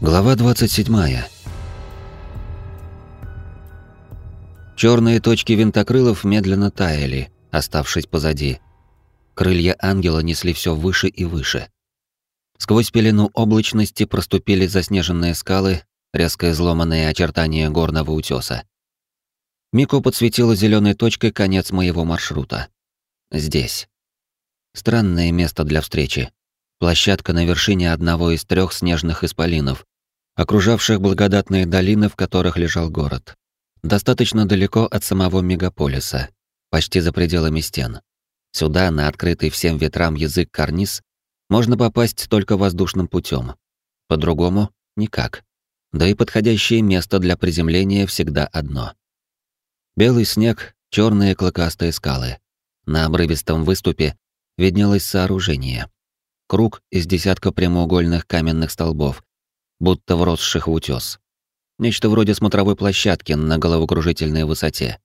Глава 27. Черные точки винтокрылов медленно таяли, оставшись позади. Крылья ангела несли все выше и выше. Сквозь пелену облачности проступили заснеженные скалы, резко изломанные очертания горного утеса. Мико подсветила зеленой точкой конец моего маршрута. Здесь. Странное место для встречи. Площадка на вершине одного из трех снежных исполинов, окружавших благодатные долины, в которых лежал город. Достаточно далеко от самого мегаполиса, почти за пределами стен. Сюда, на открытый всем ветрам язык карниз, можно попасть только воздушным путем. По-другому — никак. Да и подходящее место для приземления всегда одно. Белый снег, черные клыкастые скалы. На обрывистом выступе виднелось сооружение. Круг из десятка прямоугольных каменных столбов, будто вросших в утес. Нечто вроде смотровой площадки на головокружительной высоте.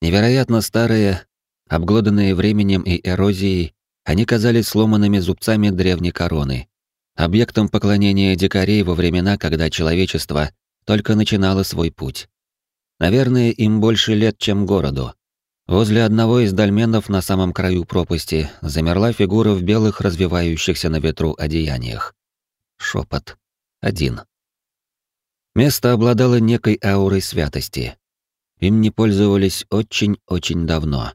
Невероятно старые, обглоданные временем и эрозией, они казались сломанными зубцами древней короны, объектом поклонения дикарей во времена, когда человечество только начинало свой путь. Наверное, им больше лет, чем городу. Возле одного из дольменов на самом краю пропасти замерла фигура в белых развивающихся на ветру одеяниях. Шепот. Один. Место обладало некой аурой святости. Им не пользовались очень-очень давно.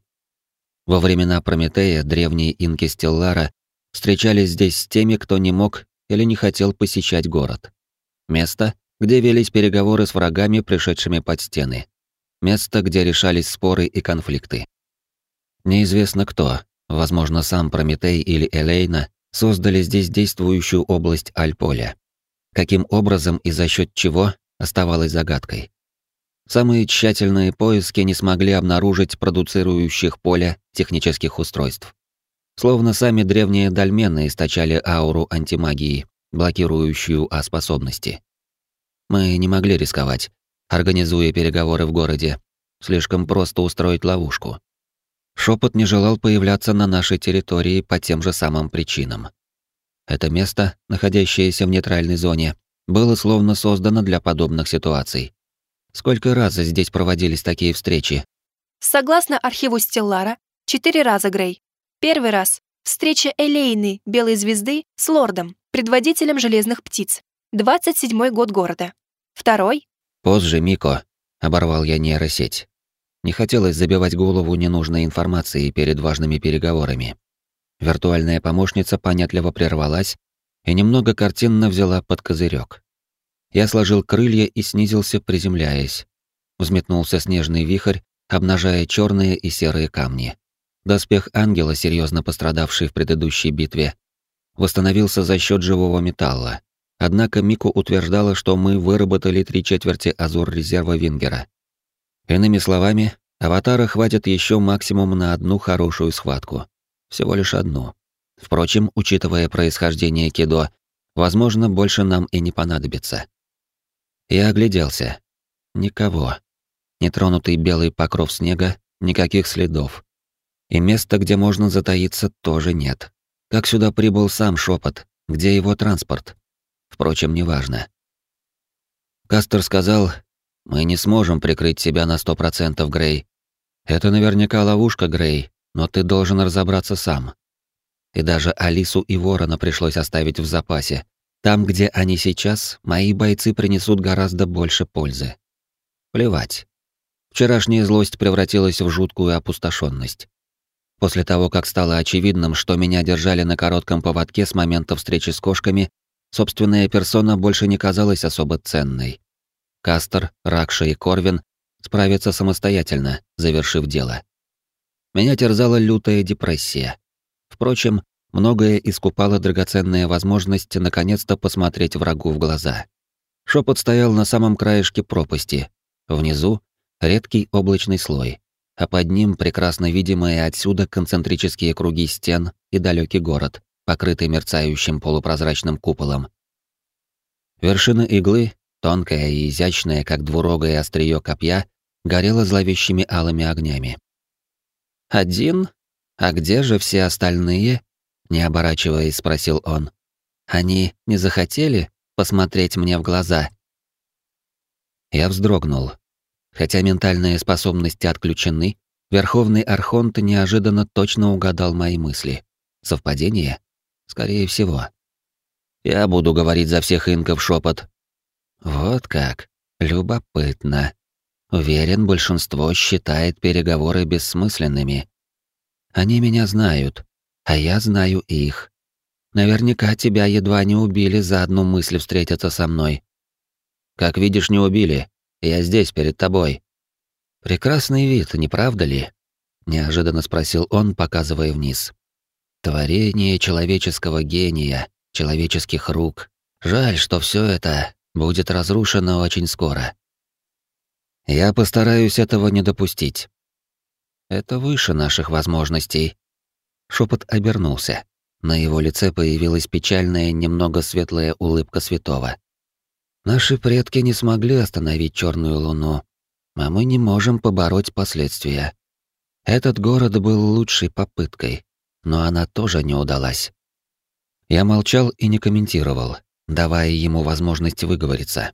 Во времена Прометея древние инки Стеллара встречались здесь с теми, кто не мог или не хотел посещать город. Место, где велись переговоры с врагами, пришедшими под стены. Место, где решались споры и конфликты. Неизвестно кто, возможно, сам Прометей или Элейна, создали здесь действующую область Альполя. Каким образом и за счет чего оставалось загадкой. Самые тщательные поиски не смогли обнаружить продуцирующих поле технических устройств. Словно сами древние дольмены источали ауру антимагии, блокирующую А-способности. Мы не могли рисковать, организуя переговоры в городе. Слишком просто устроить ловушку. Шепот не желал появляться на нашей территории по тем же самым причинам. Это место, находящееся в нейтральной зоне, было словно создано для подобных ситуаций. Сколько раз здесь проводились такие встречи? Согласно архиву Стеллара, четыре раза, Грей. Первый раз — встреча Элейны, Белой Звезды, с Лордом, предводителем Железных Птиц. 27-й год города. Второй — Позже, Мико, — оборвал я нейросеть. Не хотелось забивать голову ненужной информацией перед важными переговорами. Виртуальная помощница понятливо прервалась и немного картинно взяла под козырек. Я сложил крылья и снизился, приземляясь. Взметнулся снежный вихрь, обнажая черные и серые камни. Доспех ангела, серьезно пострадавший в предыдущей битве, восстановился за счет живого металла. Однако Мику утверждала, что мы выработали три четверти азур резерва Вингера. Иными словами, аватара хватит еще максимум на одну хорошую схватку. Всего лишь одну. Впрочем, учитывая происхождение Кидо, возможно, больше нам и не понадобится. Я огляделся. Никого. Нетронутый белый покров снега, никаких следов. И места, где можно затаиться, тоже нет. Как сюда прибыл сам шепот, где его транспорт? Впрочем, неважно. Кастер сказал, мы не сможем прикрыть себя на сто процентов, Грей. Это наверняка ловушка, Грей, но ты должен разобраться сам. И даже Алису и Ворона пришлось оставить в запасе. Там, где они сейчас, мои бойцы принесут гораздо больше пользы. Плевать. Вчерашняя злость превратилась в жуткую опустошенность. После того, как стало очевидным, что меня держали на коротком поводке с момента встречи с кошками, собственная персона больше не казалась особо ценной. Кастер, Ракша и Корвин справятся самостоятельно, завершив дело. Меня терзала лютая депрессия. Впрочем, многое искупало драгоценная возможность наконец-то посмотреть врагу в глаза. Шепот стоял на самом краешке пропасти. Внизу — редкий облачный слой, а под ним прекрасно видимые отсюда концентрические круги стен и далекий город, покрытый мерцающим полупрозрачным куполом. Вершина иглы, тонкая и изящная, как двурогое острие копья, горела зловещими алыми огнями. «Один? А где же все остальные?» Не оборачиваясь, спросил он. «Они не захотели? посмотреть мне в глаза. Я вздрогнул. Хотя ментальные способности отключены, Верховный Архонт неожиданно точно угадал мои мысли. Совпадение? Скорее всего. Я буду говорить за всех инков шепот. Вот как. Любопытно. Уверен, большинство считает переговоры бессмысленными. Они меня знают, а я знаю их. Наверняка тебя едва не убили за одну мысль встретиться со мной. Как видишь, не убили. Я здесь, перед тобой. Прекрасный вид, не правда ли? Неожиданно спросил он, показывая вниз. Творение человеческого гения, человеческих рук. Жаль, что все это будет разрушено очень скоро. Я постараюсь этого не допустить. Это выше наших возможностей. Шепот обернулся. На его лице появилась печальная, немного светлая улыбка святого. Наши предки не смогли остановить черную луну, а мы не можем побороть последствия. Этот город был лучшей попыткой, но она тоже не удалась. Я молчал и не комментировал, давая ему возможность выговориться.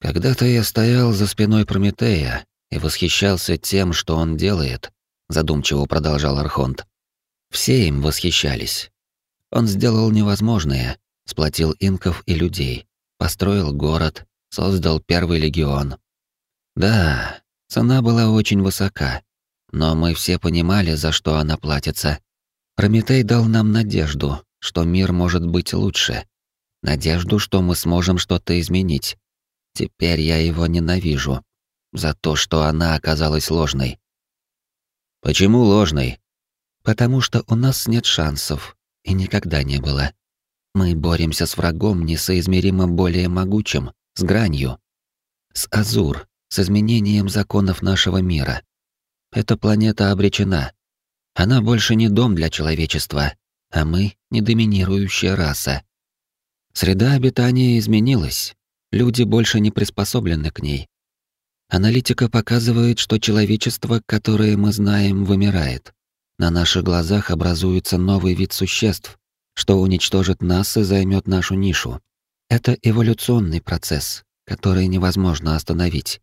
Когда-то я стоял за спиной Прометея и восхищался тем, что он делает, задумчиво продолжал Архонт. Все им восхищались. Он сделал невозможное, сплотил инков и людей, построил город, создал первый легион. Да, цена была очень высока, но мы все понимали, за что она платится. Прометей дал нам надежду, что мир может быть лучше. Надежду, что мы сможем что-то изменить. Теперь я его ненавижу. За то, что она оказалась ложной. Почему ложной? Потому что у нас нет шансов. И никогда не было. Мы боремся с врагом несоизмеримо более могучим, с гранью. С Азур, с изменением законов нашего мира. Эта планета обречена. Она больше не дом для человечества, а мы — не доминирующая раса. Среда обитания изменилась, люди больше не приспособлены к ней. Аналитика показывает, что человечество, которое мы знаем, вымирает. На наших глазах образуется новый вид существ, что уничтожит нас и займет нашу нишу. Это эволюционный процесс, который невозможно остановить.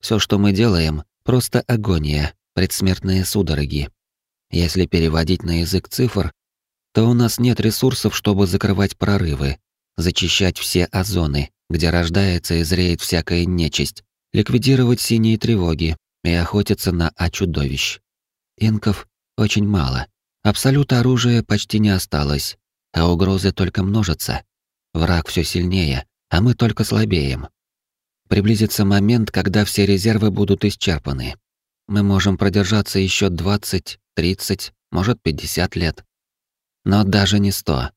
Все, что мы делаем, просто агония, предсмертные судороги. Если переводить на язык цифр, то у нас нет ресурсов, чтобы закрывать прорывы, зачищать все озоны, где рождается и зреет всякая нечисть, ликвидировать синие тревоги и охотиться на А-чудовищ. Инков очень мало. Абсолют оружия почти не осталось, а угрозы только множатся. Враг все сильнее, а мы только слабеем. Приблизится момент, когда все резервы будут исчерпаны. Мы можем продержаться еще 20, 30, может 50 лет. Но даже не 100.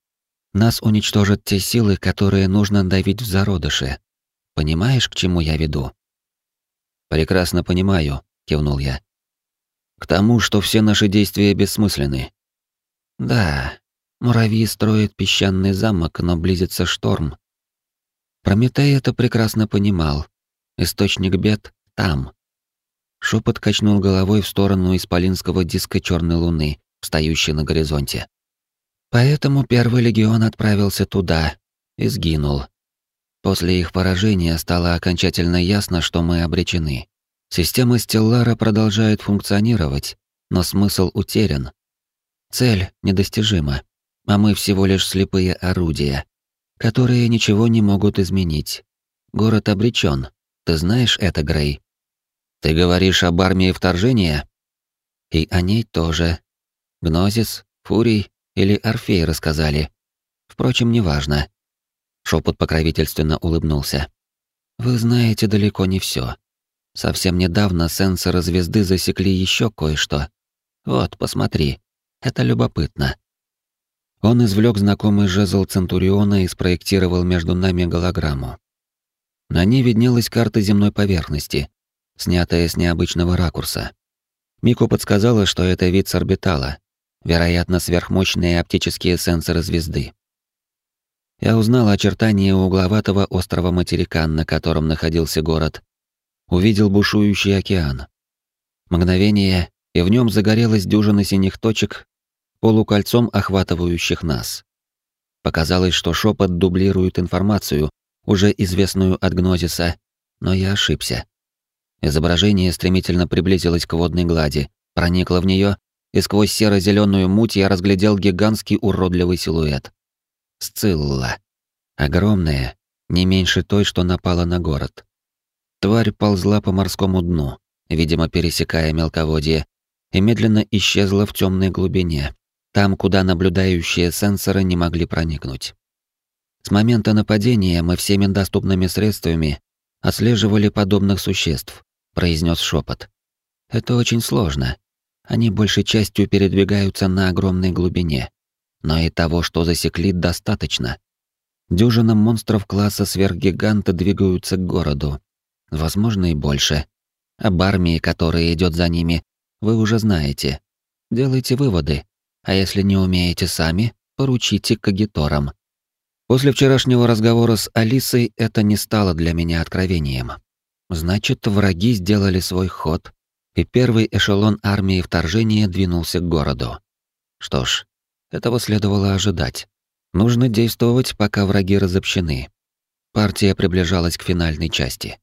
Нас уничтожат те силы, которые нужно давить в зародыше. Понимаешь, к чему я веду? Прекрасно понимаю, кивнул я. К тому, что все наши действия бессмысленны. Да, муравьи строят песчаный замок, но близится шторм. Прометей это прекрасно понимал. Источник бед там. Шепот качнул головой в сторону исполинского диска черной луны, встающей на горизонте. Поэтому первый легион отправился туда и сгинул. После их поражения стало окончательно ясно, что мы обречены. Система Стеллара продолжает функционировать, но смысл утерян. Цель недостижима, а мы всего лишь слепые орудия, которые ничего не могут изменить. Город обречен. Ты знаешь это, Грей? Ты говоришь об армии вторжения? И о ней тоже. Гнозис, Фурий, или Орфей рассказали. Впрочем, неважно. Шепот покровительственно улыбнулся. Вы знаете далеко не все. Совсем недавно сенсоры звезды засекли еще кое-что. Вот, посмотри. Это любопытно. Он извлек знакомый жезл Центуриона и спроектировал между нами голограмму. На ней виднелась карта земной поверхности, снятая с необычного ракурса. Мико подсказала, что это вид с орбитала, вероятно, сверхмощные оптические сенсоры звезды. Я узнал очертания угловатого острова материка, на котором находился город. Увидел бушующий океан. Мгновение, и в нем загорелась дюжина синих точек, полукольцом охватывающих нас. Показалось, что шепот дублирует информацию, уже известную от гнозиса, но я ошибся. Изображение стремительно приблизилось к водной глади, проникло в нее, и сквозь серо-зеленую муть я разглядел гигантский уродливый силуэт. Сцилла. Огромная, не меньше той, что напала на город. Тварь ползла по морскому дну, видимо, пересекая мелководье, и медленно исчезла в темной глубине, там, куда наблюдающие сенсоры не могли проникнуть. С момента нападения мы всеми доступными средствами отслеживали подобных существ, произнес шепот. Это очень сложно. Они большей частью передвигаются на огромной глубине. Но и того, что засекли, достаточно. Дюжина монстров класса сверхгиганта двигаются к городу. Возможно, и больше. Об армии, которая идет за ними, вы уже знаете. Делайте выводы. А если не умеете сами, поручите кагиторам. После вчерашнего разговора с Алисой это не стало для меня откровением. Значит, враги сделали свой ход, и первый эшелон армии вторжения двинулся к городу. Что ж, этого следовало ожидать. Нужно действовать, пока враги разобщены. Партия приближалась к финальной части.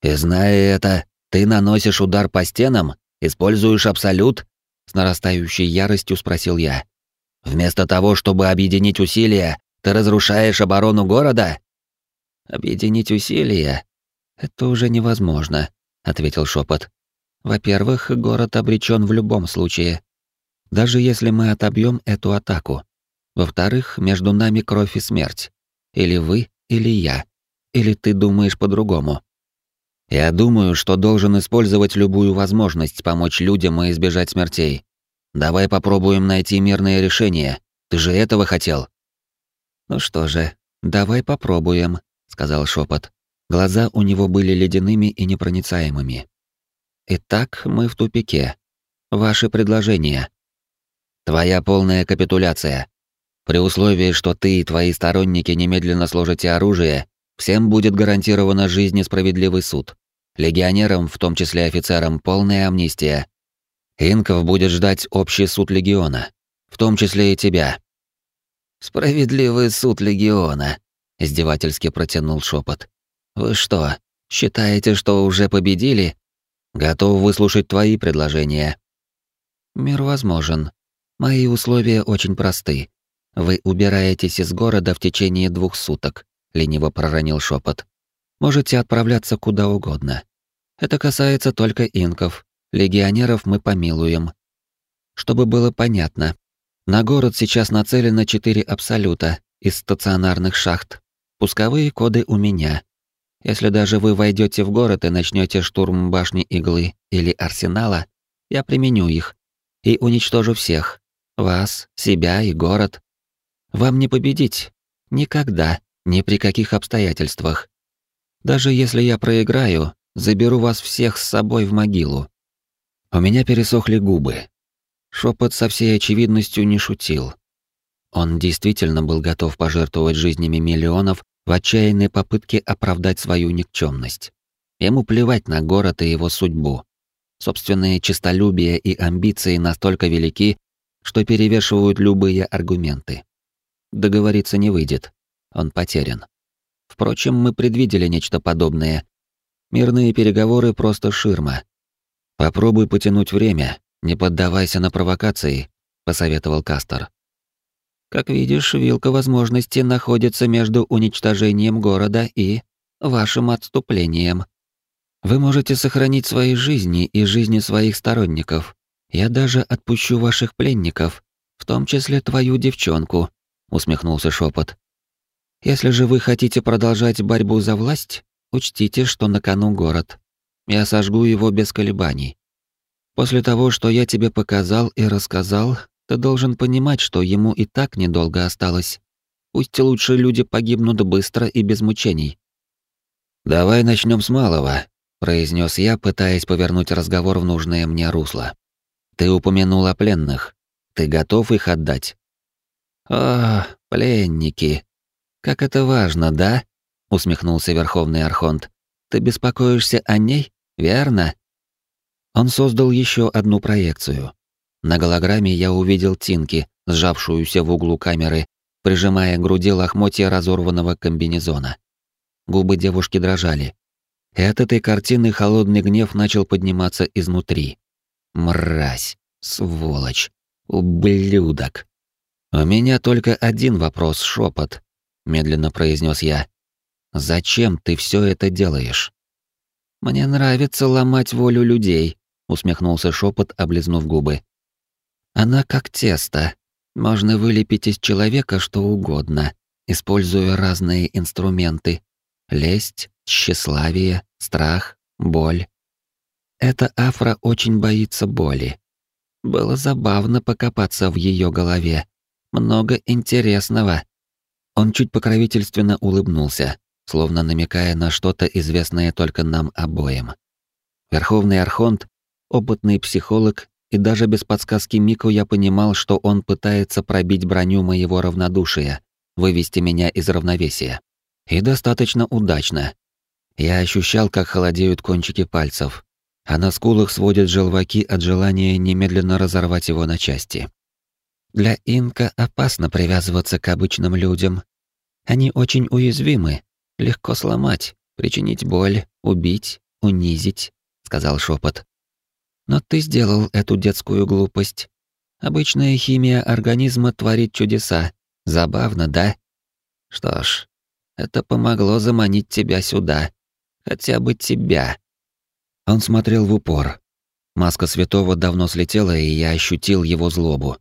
«И зная это, ты наносишь удар по стенам? Используешь абсолют?» С нарастающей яростью спросил я. «Вместо того, чтобы объединить усилия, ты разрушаешь оборону города?» «Объединить усилия? Это уже невозможно», — ответил шепот. «Во-первых, город обречен в любом случае. Даже если мы отобьем эту атаку. Во-вторых, между нами кровь и смерть. Или вы, или я. Или ты думаешь по-другому?» Я думаю, что должен использовать любую возможность помочь людям и избежать смертей. Давай попробуем найти мирное решение. Ты же этого хотел. Ну что же, давай попробуем, сказал шепот. Глаза у него были ледяными и непроницаемыми. Итак, мы в тупике. Ваши предложения. Твоя полная капитуляция. При условии, что ты и твои сторонники немедленно сложите оружие, всем будет гарантирована жизнь и справедливый суд. Легионерам, в том числе офицерам, полная амнистия. Инков будет ждать общий суд легиона, в том числе и тебя. Справедливый суд легиона, издевательски протянул шепот. Вы что, считаете, что уже победили? Готов выслушать твои предложения. Мир возможен. Мои условия очень просты. Вы убираетесь из города в течение двух суток, лениво проронил шепот. Можете отправляться куда угодно. Это касается только инков. Легионеров мы помилуем. Чтобы было понятно, на город сейчас нацелено четыре абсолюта из стационарных шахт. Пусковые коды у меня. Если даже вы войдете в город и начнете штурм башни Иглы или Арсенала, я применю их и уничтожу всех. Вас, себя и город. Вам не победить. Никогда, ни при каких обстоятельствах. Даже если я проиграю, заберу вас всех с собой в могилу. У меня пересохли губы. Шепот со всей очевидностью не шутил. Он действительно был готов пожертвовать жизнями миллионов в отчаянной попытке оправдать свою никчемность. Ему плевать на город и его судьбу. Собственные честолюбие и амбиции настолько велики, что перевешивают любые аргументы. Договориться не выйдет. Он потерян. Впрочем, мы предвидели нечто подобное. Мирные переговоры просто ширма. Попробуй потянуть время, не поддавайся на провокации, посоветовал Кастер. Как видишь, вилка возможности находится между уничтожением города и вашим отступлением. Вы можете сохранить свои жизни и жизни своих сторонников. Я даже отпущу ваших пленников, в том числе твою девчонку, усмехнулся шепот. Если же вы хотите продолжать борьбу за власть, учтите, что на кону город. Я сожгу его без колебаний. После того, что я тебе показал и рассказал, ты должен понимать, что ему и так недолго осталось. Пусть лучше люди погибнут быстро и без мучений. Давай начнем с малого, произнес я, пытаясь повернуть разговор в нужное мне русло. Ты упомянул о пленных. Ты готов их отдать? А, пленники, «Как это важно, да?» — усмехнулся Верховный Архонт. «Ты беспокоишься о ней, верно?» Он создал еще одну проекцию. На голограмме я увидел Тинки, сжавшуюся в углу камеры, прижимая к груди лохмотья разорванного комбинезона. Губы девушки дрожали. И от этой картины холодный гнев начал подниматься изнутри. Мразь, сволочь, ублюдок. У меня только один вопрос, шепот, медленно произнес я. Зачем ты все это делаешь? Мне нравится ломать волю людей, усмехнулся шепот, облизнув губы. Она как тесто. Можно вылепить из человека что угодно, используя разные инструменты. Лесть, тщеславие, страх, боль. Эта афра очень боится боли. Было забавно покопаться в ее голове. Много интересного. Он чуть покровительственно улыбнулся, словно намекая на что-то известное только нам обоим. Верховный Архонт, опытный психолог и даже без подсказки Мику я понимал, что он пытается пробить броню моего равнодушия, вывести меня из равновесия. И достаточно удачно. Я ощущал, как холодеют кончики пальцев, а на скулах сводят желваки от желания немедленно разорвать его на части. Для инка опасно привязываться к обычным людям. Они очень уязвимы, легко сломать, причинить боль, убить, унизить, сказал шепот. Но ты сделал эту детскую глупость. Обычная химия организма творит чудеса. Забавно, да? Что ж, это помогло заманить тебя сюда. Хотя бы тебя. Он смотрел в упор. Маска святого давно слетела, и я ощутил его злобу.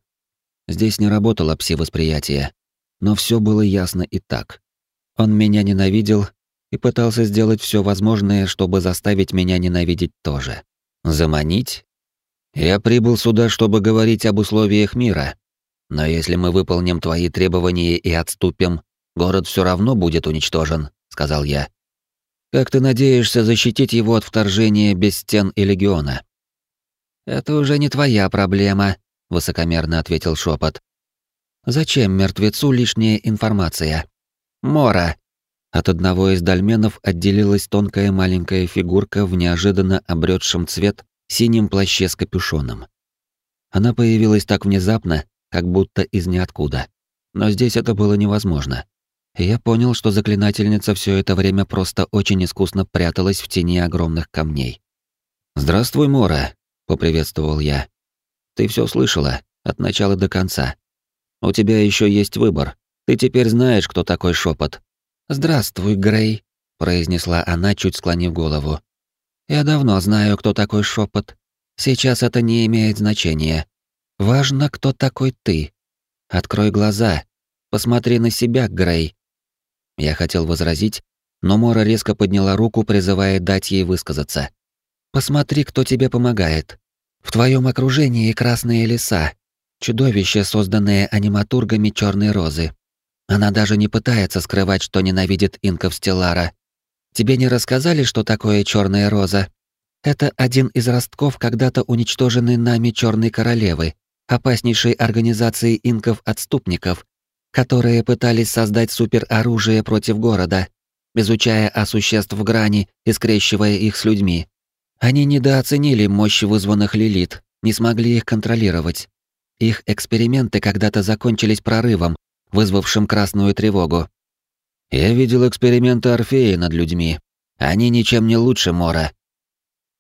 Здесь не работало пси-восприятие, но все было ясно и так. Он меня ненавидел и пытался сделать все возможное, чтобы заставить меня ненавидеть тоже. Заманить? Я прибыл сюда, чтобы говорить об условиях мира. Но если мы выполним твои требования и отступим, город все равно будет уничтожен, сказал я. Как ты надеешься защитить его от вторжения без стен и легиона? Это уже не твоя проблема, высокомерно ответил шепот. Зачем мертвецу лишняя информация? Мора. От одного из дольменов отделилась тонкая маленькая фигурка в неожиданно обретшем цвет синем плаще с капюшоном. Она появилась так внезапно, как будто из ниоткуда. Но здесь это было невозможно. И я понял, что заклинательница все это время просто очень искусно пряталась в тени огромных камней. «Здравствуй, Мора», — поприветствовал я. «Ты все слышала, от начала до конца. У тебя еще есть выбор. Ты теперь знаешь, кто такой шепот. «Здравствуй, Грей», — произнесла она, чуть склонив голову. «Я давно знаю, кто такой шепот. Сейчас это не имеет значения. Важно, кто такой ты. Открой глаза. Посмотри на себя, Грей». Я хотел возразить, но Мора резко подняла руку, призывая дать ей высказаться. «Посмотри, кто тебе помогает. В твоем окружении красные леса, чудовище, созданное аниматургами черной розы. Она даже не пытается скрывать, что ненавидит инков Стеллара. Тебе не рассказали, что такое черная роза? Это один из ростков когда-то уничтоженной нами Черной Королевы, опаснейшей организации инков-отступников, которые пытались создать супероружие против города, изучая о существ грани и скрещивая их с людьми. Они недооценили мощь вызванных Лилит, не смогли их контролировать. Их эксперименты когда-то закончились прорывом, вызвавшим красную тревогу. Я видел эксперименты Орфея над людьми. Они ничем не лучше Мора.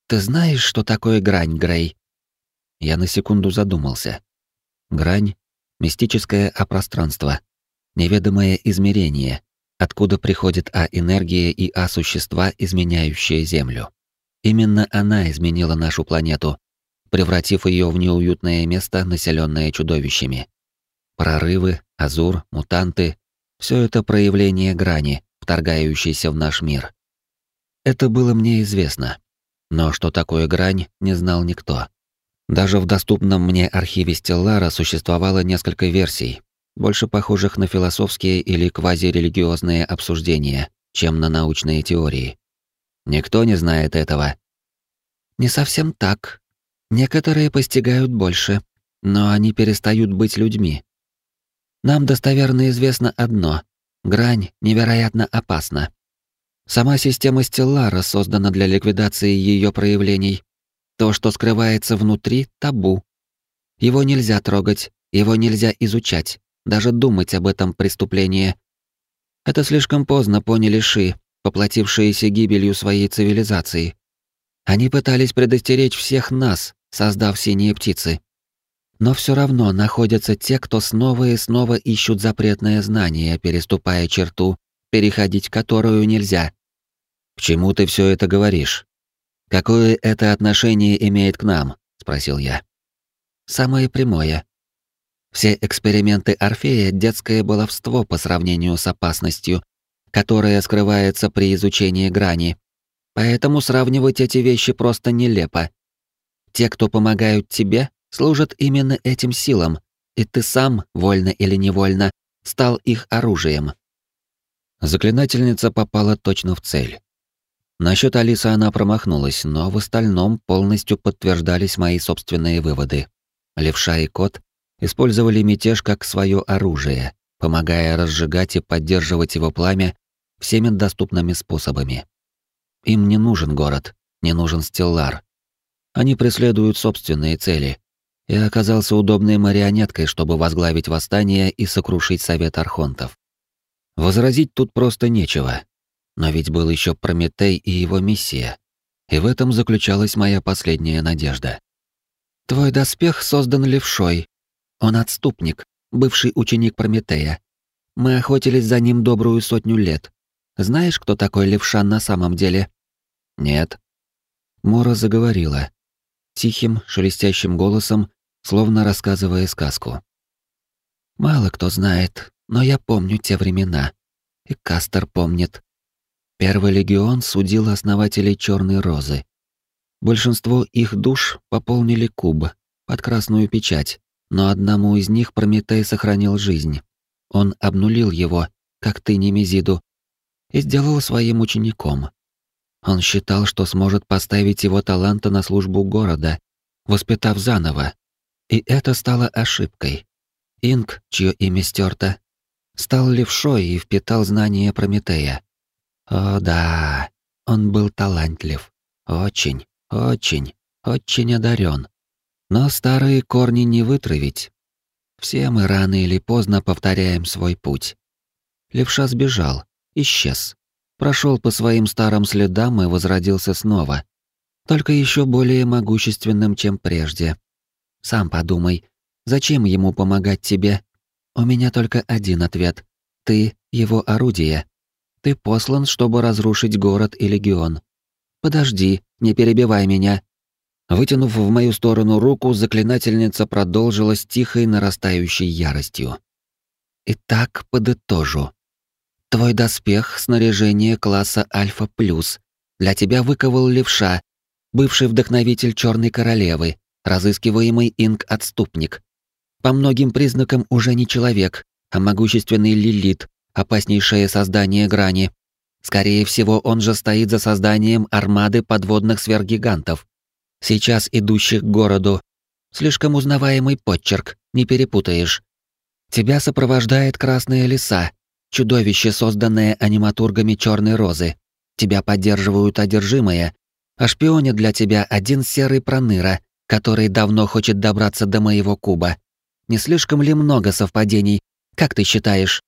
Ты знаешь, что такое грань, Грей? Я на секунду задумался. Грань — мистическое опространство, неведомое измерение, откуда приходит А-энергия и А-существа, изменяющие Землю. Именно она изменила нашу планету, превратив ее в неуютное место, населенное чудовищами. Прорывы, азур, мутанты — все это проявление грани, вторгающейся в наш мир. Это было мне известно. Но что такое грань, не знал никто. Даже в доступном мне архиве Стеллара существовало несколько версий, больше похожих на философские или квазирелигиозные обсуждения, чем на научные теории. Никто не знает этого. Не совсем так. Некоторые постигают больше, но они перестают быть людьми, нам достоверно известно одно — грань невероятно опасна. Сама система Стеллара создана для ликвидации ее проявлений. То, что скрывается внутри, табу. Его нельзя трогать, его нельзя изучать, даже думать об этом преступлении. Это слишком поздно поняли Ши, поплатившиеся гибелью своей цивилизации. Они пытались предостеречь всех нас, создав синие птицы. Но все равно находятся те, кто снова и снова ищут запретное знание, переступая черту, переходить которую нельзя. К чему ты все это говоришь? Какое это отношение имеет к нам? спросил я. Самое прямое. Все эксперименты Орфея — детское баловство по сравнению с опасностью, которая скрывается при изучении грани. Поэтому сравнивать эти вещи просто нелепо. Те, кто помогают тебе, служат именно этим силам, и ты сам, вольно или невольно, стал их оружием. Заклинательница попала точно в цель. Насчет Алисы она промахнулась, но в остальном полностью подтверждались мои собственные выводы. Левша и кот использовали мятеж как свое оружие, помогая разжигать и поддерживать его пламя всеми доступными способами. Им не нужен город, не нужен Стеллар. Они преследуют собственные цели. Я оказался удобной марионеткой, чтобы возглавить восстание и сокрушить Совет Архонтов. Возразить тут просто нечего. Но ведь был еще Прометей и его миссия. И в этом заключалась моя последняя надежда. «Твой доспех создан левшой. Он отступник, бывший ученик Прометея. Мы охотились за ним добрую сотню лет. Знаешь, кто такой Левшан на самом деле? Нет. Мора заговорила. Тихим, шелестящим голосом, словно рассказывая сказку. Мало кто знает, но я помню те времена. И Кастер помнит. Первый легион судил основателей Черной Розы. Большинство их душ пополнили куб под красную печать, но одному из них Прометей сохранил жизнь. Он обнулил его, как ты Немезиду, и сделал своим учеником. Он считал, что сможет поставить его таланта на службу города, воспитав заново. И это стало ошибкой. Инг, чье имя стерто, стал левшой и впитал знания Прометея. О да, он был талантлив. Очень, очень, очень одарен. Но старые корни не вытравить. Все мы рано или поздно повторяем свой путь. Левша сбежал, исчез. Прошел по своим старым следам и возродился снова. Только еще более могущественным, чем прежде. Сам подумай, зачем ему помогать тебе? У меня только один ответ. Ты — его орудие. Ты послан, чтобы разрушить город и легион. Подожди, не перебивай меня. Вытянув в мою сторону руку, заклинательница продолжила с тихой нарастающей яростью. Итак, подытожу. Твой доспех — снаряжение класса Альфа+. плюс. Для тебя выковал левша, бывший вдохновитель Черной Королевы, разыскиваемый Инк-отступник. По многим признакам уже не человек, а могущественный Лилит, опаснейшее создание грани. Скорее всего, он же стоит за созданием армады подводных сверхгигантов, сейчас идущих к городу. Слишком узнаваемый подчерк, не перепутаешь. Тебя сопровождает Красная Лиса, чудовище, созданное аниматургами Черной Розы. Тебя поддерживают одержимые, а шпионит для тебя один серый проныра, который давно хочет добраться до моего куба. Не слишком ли много совпадений, как ты считаешь?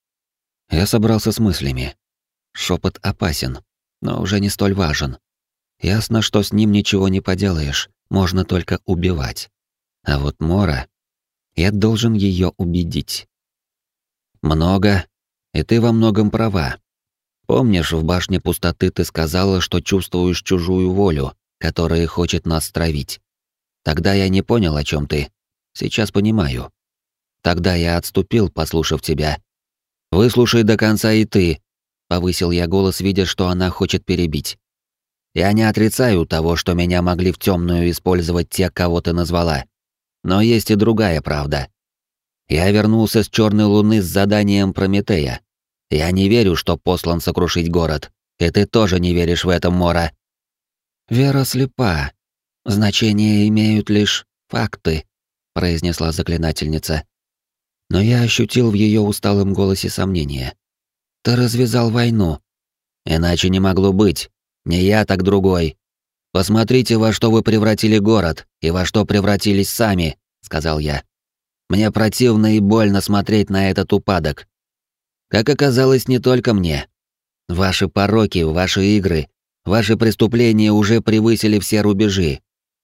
Я собрался с мыслями. Шепот опасен, но уже не столь важен. Ясно, что с ним ничего не поделаешь, можно только убивать. А вот Мора... Я должен ее убедить. Много и ты во многом права. Помнишь, в башне пустоты ты сказала, что чувствуешь чужую волю, которая хочет нас травить. Тогда я не понял, о чем ты. Сейчас понимаю. Тогда я отступил, послушав тебя. Выслушай до конца и ты, повысил я голос, видя, что она хочет перебить. Я не отрицаю того, что меня могли в темную использовать те, кого ты назвала. Но есть и другая правда. Я вернулся с Черной Луны с заданием Прометея. Я не верю, что послан сокрушить город. И ты тоже не веришь в это, Мора. Вера слепа. Значение имеют лишь факты, произнесла заклинательница. Но я ощутил в ее усталом голосе сомнение. Ты развязал войну. Иначе не могло быть. Не я, так другой. Посмотрите, во что вы превратили город и во что превратились сами, сказал я. Мне противно и больно смотреть на этот упадок. Как оказалось, не только мне. Ваши пороки, ваши игры, ваши преступления уже превысили все рубежи.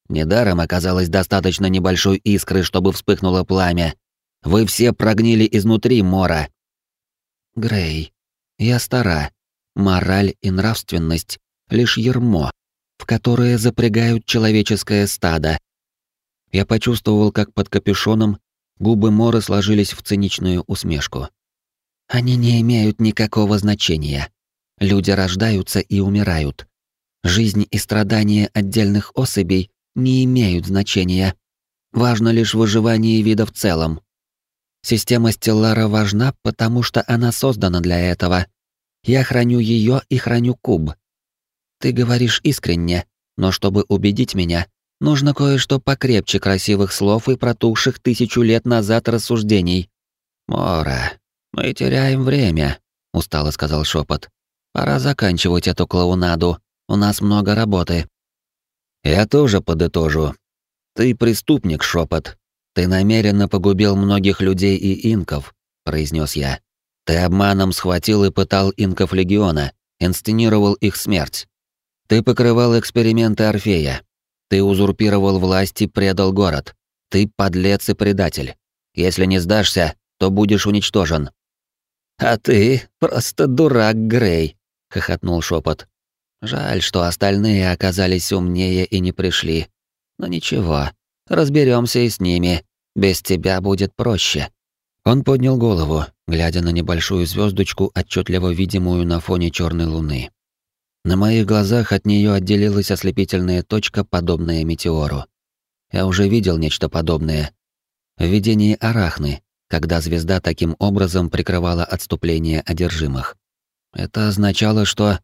Недаром оказалось достаточно небольшой искры, чтобы вспыхнуло пламя. Вы все прогнили изнутри, Мора. Грей, я стара. Мораль и нравственность — лишь ермо, в которое запрягают человеческое стадо. Я почувствовал, как под капюшоном губы Моры сложились в циничную усмешку. Они не имеют никакого значения. Люди рождаются и умирают. Жизнь и страдания отдельных особей не имеют значения. Важно лишь выживание вида в целом. Система Стеллара важна, потому что она создана для этого. Я храню ее и храню куб. Ты говоришь искренне, но чтобы убедить меня, нужно кое-что покрепче красивых слов и протухших тысячу лет назад рассуждений. Мора, мы теряем время, устало сказал шепот. Пора заканчивать эту клоунаду. У нас много работы. Я тоже подытожу. Ты преступник, шепот. Ты намеренно погубил многих людей и инков, произнес я. Ты обманом схватил и пытал инков легиона, инсценировал их смерть. Ты покрывал эксперименты Орфея. Ты узурпировал власть и предал город. Ты подлец и предатель. Если не сдашься, то будешь уничтожен. А ты просто дурак, Грей, хохотнул шепот. Жаль, что остальные оказались умнее и не пришли. Но ничего, разберемся и с ними. Без тебя будет проще. Он поднял голову, глядя на небольшую звездочку, отчетливо видимую на фоне черной луны. На моих глазах от нее отделилась ослепительная точка, подобная метеору. Я уже видел нечто подобное. В видении Арахны, когда звезда таким образом прикрывала отступление одержимых. Это означало, что...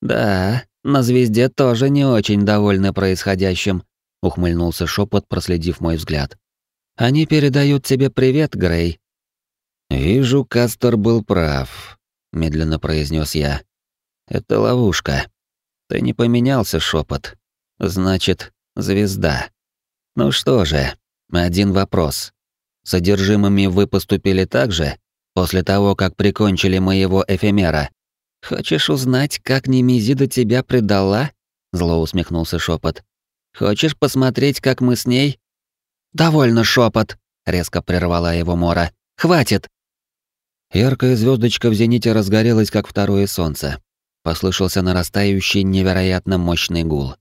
«Да, на звезде тоже не очень довольны происходящим», — ухмыльнулся шепот, проследив мой взгляд. «Они передают тебе привет, Грей». «Вижу, Кастер был прав», — медленно произнес я. «Это ловушка. Ты не поменялся, шепот. Значит, звезда. Ну что же, один вопрос. Содержимыми вы поступили так же, после того, как прикончили моего эфемера? Хочешь узнать, как Немезида тебя предала? Зло усмехнулся шепот. Хочешь посмотреть, как мы с ней? Довольно шепот, резко прервала его Мора. Хватит. Яркая звездочка в зените разгорелась, как второе солнце. Послышался нарастающий невероятно мощный гул.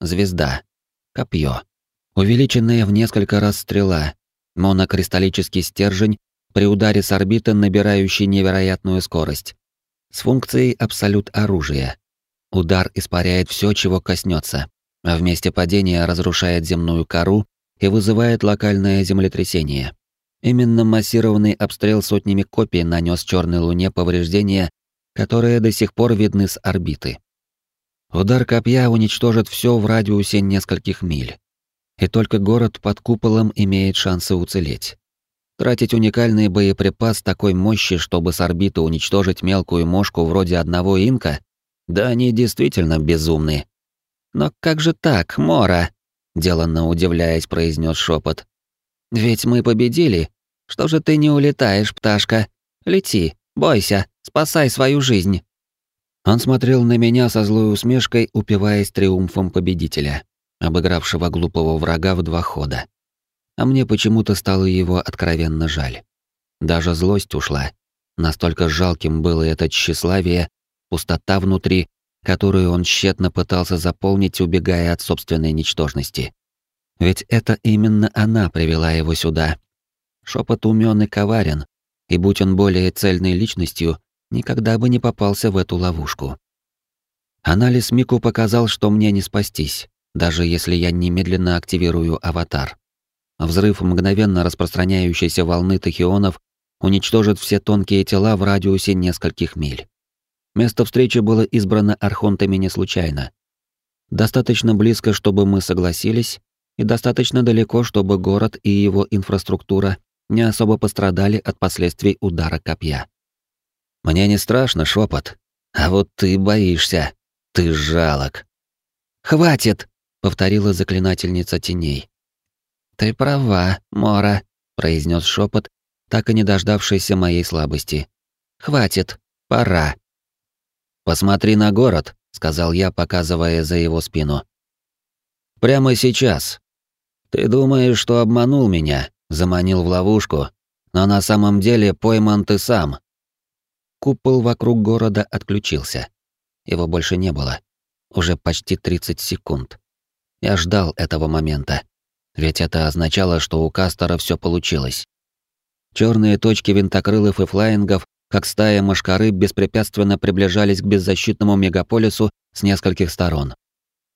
Звезда. Копье. Увеличенная в несколько раз стрела. Монокристаллический стержень при ударе с орбиты, набирающий невероятную скорость. С функцией абсолют оружия. Удар испаряет все, чего коснется, а в месте падения разрушает земную кору и вызывает локальное землетрясение. Именно массированный обстрел сотнями копий нанес Черной Луне повреждения, которые до сих пор видны с орбиты. Удар копья уничтожит все в радиусе нескольких миль. И только город под куполом имеет шансы уцелеть. Тратить уникальный боеприпас такой мощи, чтобы с орбиты уничтожить мелкую мошку вроде одного инка? Да они действительно безумны. Но как же так, Мора? деланно удивляясь, произнес шепот. Ведь мы победили. Что же ты не улетаешь, пташка? Лети, бойся, спасай свою жизнь. Он смотрел на меня со злой усмешкой, упиваясь триумфом победителя, обыгравшего глупого врага в два хода а мне почему-то стало его откровенно жаль. Даже злость ушла. Настолько жалким было это тщеславие, пустота внутри, которую он тщетно пытался заполнить, убегая от собственной ничтожности. Ведь это именно она привела его сюда. Шепот умен и коварен, и будь он более цельной личностью, никогда бы не попался в эту ловушку. Анализ Мику показал, что мне не спастись, даже если я немедленно активирую аватар. Взрыв мгновенно распространяющейся волны тахионов уничтожит все тонкие тела в радиусе нескольких миль. Место встречи было избрано архонтами не случайно. Достаточно близко, чтобы мы согласились, и достаточно далеко, чтобы город и его инфраструктура не особо пострадали от последствий удара копья. Мне не страшно, шепот, а вот ты боишься. Ты жалок. Хватит, повторила заклинательница теней. «Ты права, Мора», произнес шепот, так и не дождавшийся моей слабости. Хватит, пора. Посмотри на город, сказал я, показывая за его спину. Прямо сейчас. Ты думаешь, что обманул меня, заманил в ловушку, но на самом деле пойман ты сам. Купол вокруг города отключился. Его больше не было. Уже почти 30 секунд. Я ждал этого момента. Ведь это означало, что у Кастера все получилось. Черные точки винтокрылов и флаингов, как стая мошкары, беспрепятственно приближались к беззащитному мегаполису с нескольких сторон.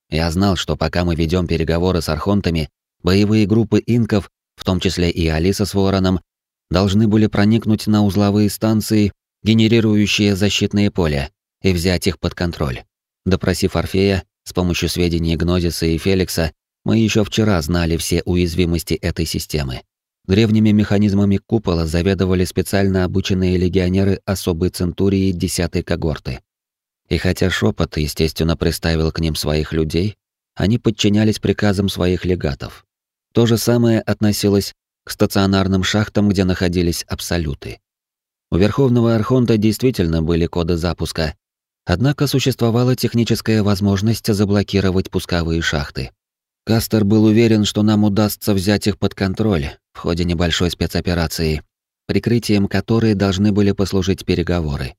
Я знал, что пока мы ведем переговоры с архонтами, боевые группы инков, в том числе и Алиса с Вороном, должны были проникнуть на узловые станции, генерирующие защитные поля, и взять их под контроль. Допросив Орфея, с помощью сведений Гнозиса и Феликса, мы еще вчера знали все уязвимости этой системы. Древними механизмами купола заведовали специально обученные легионеры особой центурии 10 когорты. И хотя шепот, естественно, приставил к ним своих людей, они подчинялись приказам своих легатов. То же самое относилось к стационарным шахтам, где находились абсолюты. У Верховного Архонта действительно были коды запуска, однако существовала техническая возможность заблокировать пусковые шахты. Кастер был уверен, что нам удастся взять их под контроль в ходе небольшой спецоперации, прикрытием которой должны были послужить переговоры.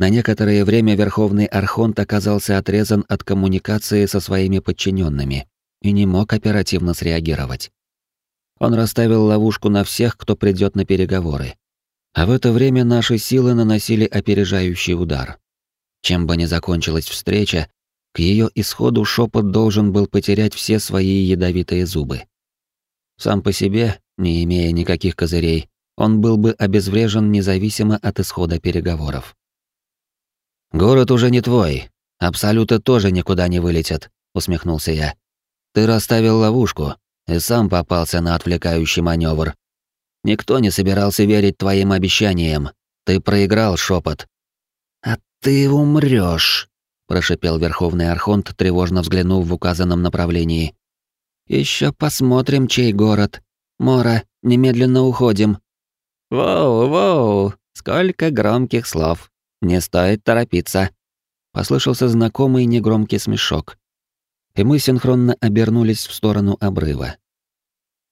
На некоторое время Верховный Архонт оказался отрезан от коммуникации со своими подчиненными и не мог оперативно среагировать. Он расставил ловушку на всех, кто придет на переговоры. А в это время наши силы наносили опережающий удар. Чем бы ни закончилась встреча, к ее исходу шепот должен был потерять все свои ядовитые зубы. Сам по себе, не имея никаких козырей, он был бы обезврежен независимо от исхода переговоров. «Город уже не твой. Абсолюты тоже никуда не вылетят», — усмехнулся я. «Ты расставил ловушку и сам попался на отвлекающий маневр. Никто не собирался верить твоим обещаниям. Ты проиграл шепот. «А ты умрёшь», прошипел Верховный Архонт, тревожно взглянув в указанном направлении. Еще посмотрим, чей город. Мора, немедленно уходим. Воу, воу, сколько громких слов. Не стоит торопиться. Послышался знакомый негромкий смешок. И мы синхронно обернулись в сторону обрыва.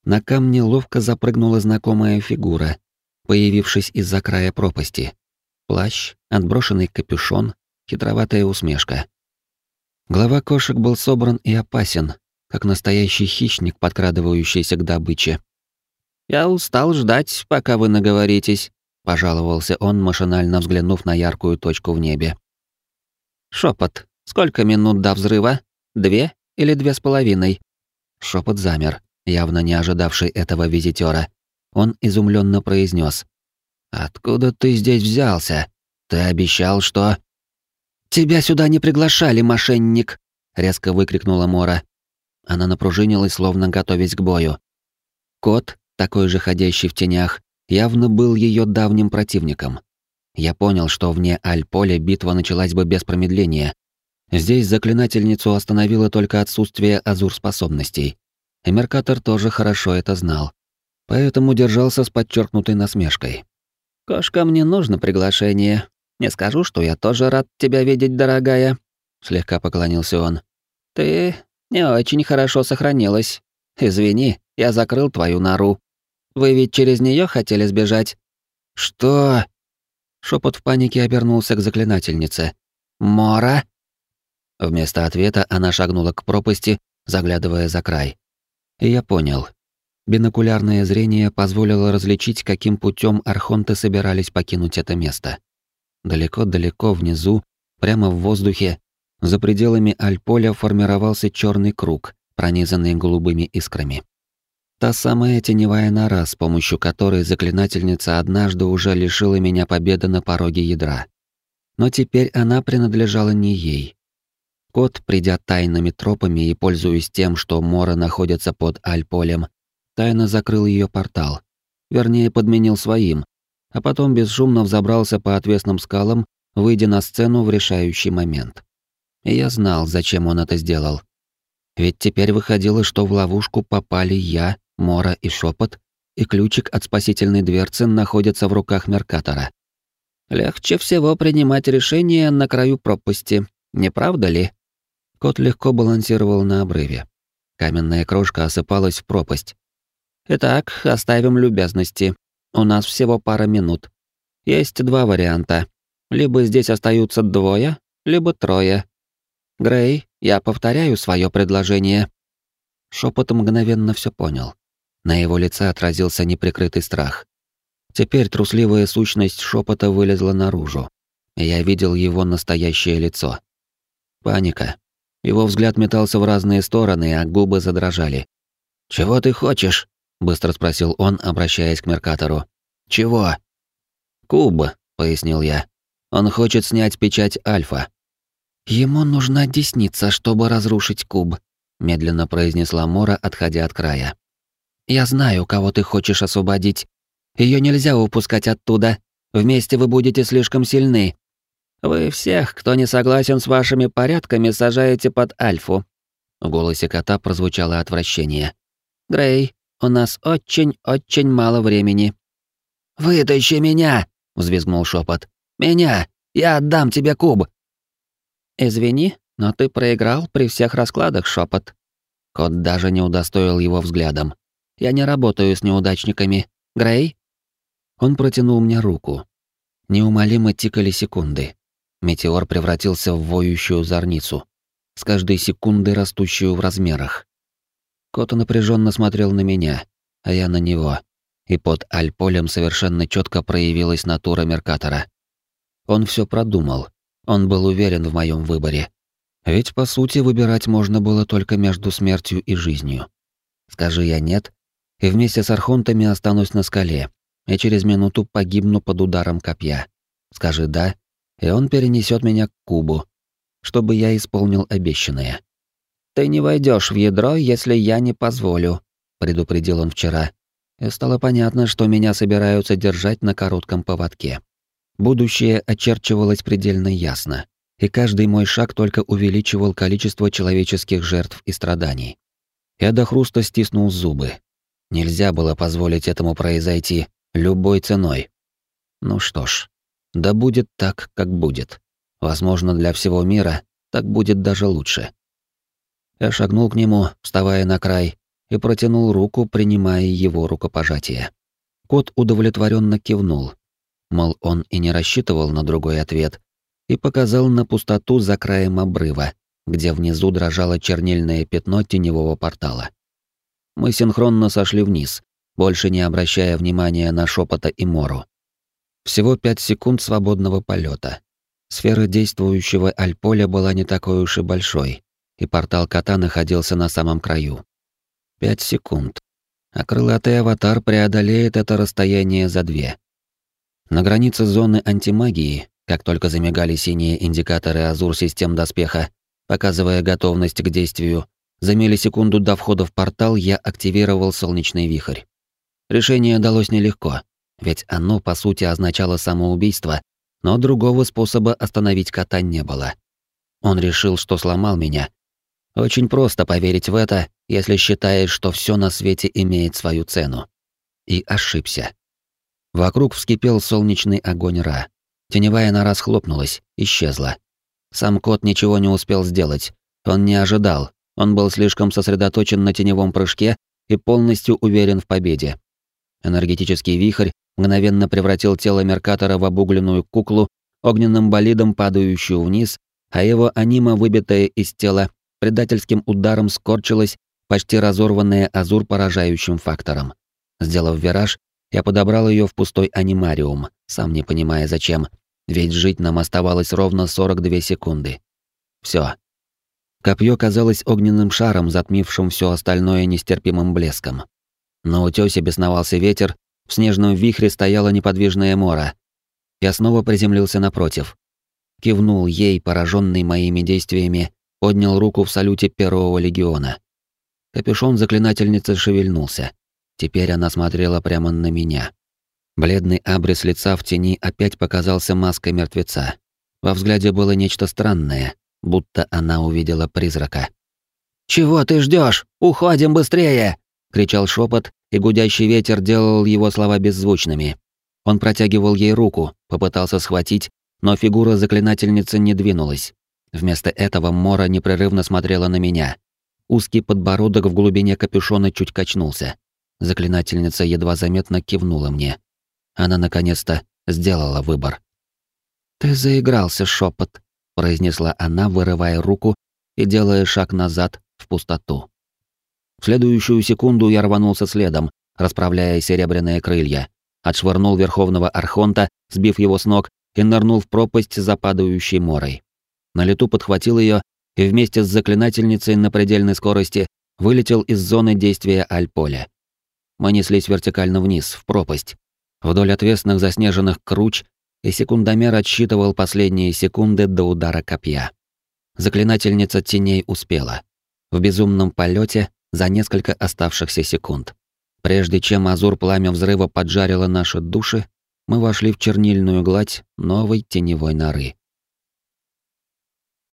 На камне ловко запрыгнула знакомая фигура, появившись из-за края пропасти. Плащ, отброшенный капюшон, хитроватая усмешка. Глава кошек был собран и опасен, как настоящий хищник, подкрадывающийся к добыче. «Я устал ждать, пока вы наговоритесь», — пожаловался он, машинально взглянув на яркую точку в небе. Шепот. Сколько минут до взрыва? Две или две с половиной?» Шепот замер, явно не ожидавший этого визитера. Он изумленно произнес: «Откуда ты здесь взялся? Ты обещал, что...» «Тебя сюда не приглашали, мошенник!» — резко выкрикнула Мора. Она напружинилась, словно готовясь к бою. Кот, такой же ходящий в тенях, явно был ее давним противником. Я понял, что вне Аль-Поля битва началась бы без промедления. Здесь заклинательницу остановило только отсутствие азур-способностей. И Меркатор тоже хорошо это знал. Поэтому держался с подчеркнутой насмешкой. «Кошка, мне нужно приглашение. Не скажу, что я тоже рад тебя видеть, дорогая», — слегка поклонился он. «Ты не очень хорошо сохранилась. Извини, я закрыл твою нору. Вы ведь через нее хотели сбежать?» «Что?» Шепот в панике обернулся к заклинательнице. «Мора?» Вместо ответа она шагнула к пропасти, заглядывая за край. И я понял. Бинокулярное зрение позволило различить, каким путем архонты собирались покинуть это место. Далеко-далеко внизу, прямо в воздухе, за пределами Альполя формировался черный круг, пронизанный голубыми искрами. Та самая теневая нора, с помощью которой заклинательница однажды уже лишила меня победы на пороге ядра. Но теперь она принадлежала не ей. Кот, придя тайными тропами и пользуясь тем, что Мора находится под Альполем, тайно закрыл ее портал. Вернее, подменил своим, а потом бесшумно взобрался по отвесным скалам, выйдя на сцену в решающий момент. И я знал, зачем он это сделал. Ведь теперь выходило, что в ловушку попали я, Мора и Шепот, и ключик от спасительной дверцы находится в руках Меркатора. Легче всего принимать решения на краю пропасти, не правда ли? Кот легко балансировал на обрыве. Каменная крошка осыпалась в пропасть. Итак, оставим любезности. У нас всего пара минут. Есть два варианта. Либо здесь остаются двое, либо трое. Грей, я повторяю свое предложение. Шепот мгновенно все понял. На его лице отразился неприкрытый страх. Теперь трусливая сущность шепота вылезла наружу. Я видел его настоящее лицо. Паника. Его взгляд метался в разные стороны, а губы задрожали. «Чего ты хочешь?» — быстро спросил он, обращаясь к Меркатору. «Чего?» «Куб», — пояснил я. «Он хочет снять печать Альфа». «Ему нужна десница, чтобы разрушить куб», — медленно произнесла Мора, отходя от края. «Я знаю, кого ты хочешь освободить. Ее нельзя упускать оттуда. Вместе вы будете слишком сильны. Вы всех, кто не согласен с вашими порядками, сажаете под Альфу». В голосе кота прозвучало отвращение. «Грей, у нас очень-очень мало времени». «Вытащи меня!» — взвизгнул шепот. «Меня! Я отдам тебе куб!» «Извини, но ты проиграл при всех раскладах, шепот. Кот даже не удостоил его взглядом. «Я не работаю с неудачниками. Грей?» Он протянул мне руку. Неумолимо тикали секунды. Метеор превратился в воющую зорницу, с каждой секундой растущую в размерах. Кот напряженно смотрел на меня, а я на него, и под альполем совершенно четко проявилась натура Меркатора. Он все продумал, он был уверен в моем выборе. Ведь, по сути, выбирать можно было только между смертью и жизнью. Скажи я «нет», и вместе с архонтами останусь на скале, и через минуту погибну под ударом копья. Скажи «да», и он перенесет меня к кубу, чтобы я исполнил обещанное. «Ты не войдешь в ядро, если я не позволю», — предупредил он вчера. И стало понятно, что меня собираются держать на коротком поводке. Будущее очерчивалось предельно ясно, и каждый мой шаг только увеличивал количество человеческих жертв и страданий. Я до хруста стиснул зубы. Нельзя было позволить этому произойти любой ценой. Ну что ж, да будет так, как будет. Возможно, для всего мира так будет даже лучше. Я шагнул к нему, вставая на край, и протянул руку, принимая его рукопожатие. Кот удовлетворенно кивнул, мол, он и не рассчитывал на другой ответ, и показал на пустоту за краем обрыва, где внизу дрожало чернильное пятно теневого портала. Мы синхронно сошли вниз, больше не обращая внимания на шепота и мору. Всего пять секунд свободного полета. Сфера действующего альполя была не такой уж и большой, и портал кота находился на самом краю. Пять секунд. А крылатый аватар преодолеет это расстояние за две. На границе зоны антимагии, как только замигали синие индикаторы азур систем доспеха, показывая готовность к действию, за миллисекунду до входа в портал я активировал солнечный вихрь. Решение далось нелегко, ведь оно, по сути, означало самоубийство, но другого способа остановить кота не было. Он решил, что сломал меня. Очень просто поверить в это, если считаешь, что все на свете имеет свою цену. И ошибся. Вокруг вскипел солнечный огонь Ра. Теневая нора схлопнулась, исчезла. Сам кот ничего не успел сделать. Он не ожидал. Он был слишком сосредоточен на теневом прыжке и полностью уверен в победе. Энергетический вихрь мгновенно превратил тело Меркатора в обугленную куклу, огненным болидом падающую вниз, а его анима, выбитая из тела, предательским ударом скорчилась, почти разорванная азур поражающим фактором. Сделав вираж, я подобрал ее в пустой анимариум, сам не понимая зачем, ведь жить нам оставалось ровно 42 секунды. Все. Копье казалось огненным шаром, затмившим все остальное нестерпимым блеском. На утёсе бесновался ветер, в снежном вихре стояла неподвижная мора. Я снова приземлился напротив. Кивнул ей, пораженный моими действиями, поднял руку в салюте первого легиона. Капюшон заклинательницы шевельнулся. Теперь она смотрела прямо на меня. Бледный абрис лица в тени опять показался маской мертвеца. Во взгляде было нечто странное, будто она увидела призрака. «Чего ты ждешь? Уходим быстрее!» — кричал шепот, и гудящий ветер делал его слова беззвучными. Он протягивал ей руку, попытался схватить, но фигура заклинательницы не двинулась. Вместо этого Мора непрерывно смотрела на меня. Узкий подбородок в глубине капюшона чуть качнулся. Заклинательница едва заметно кивнула мне. Она наконец-то сделала выбор. «Ты заигрался, шепот, произнесла она, вырывая руку и делая шаг назад в пустоту. В следующую секунду я рванулся следом, расправляя серебряные крылья, отшвырнул Верховного Архонта, сбив его с ног, и нырнул в пропасть за падающей морой. На лету подхватил ее и вместе с заклинательницей на предельной скорости вылетел из зоны действия Альполя. Мы неслись вертикально вниз, в пропасть. Вдоль отвесных заснеженных круч и секундомер отсчитывал последние секунды до удара копья. Заклинательница теней успела. В безумном полете за несколько оставшихся секунд. Прежде чем азур пламя взрыва поджарило наши души, мы вошли в чернильную гладь новой теневой норы.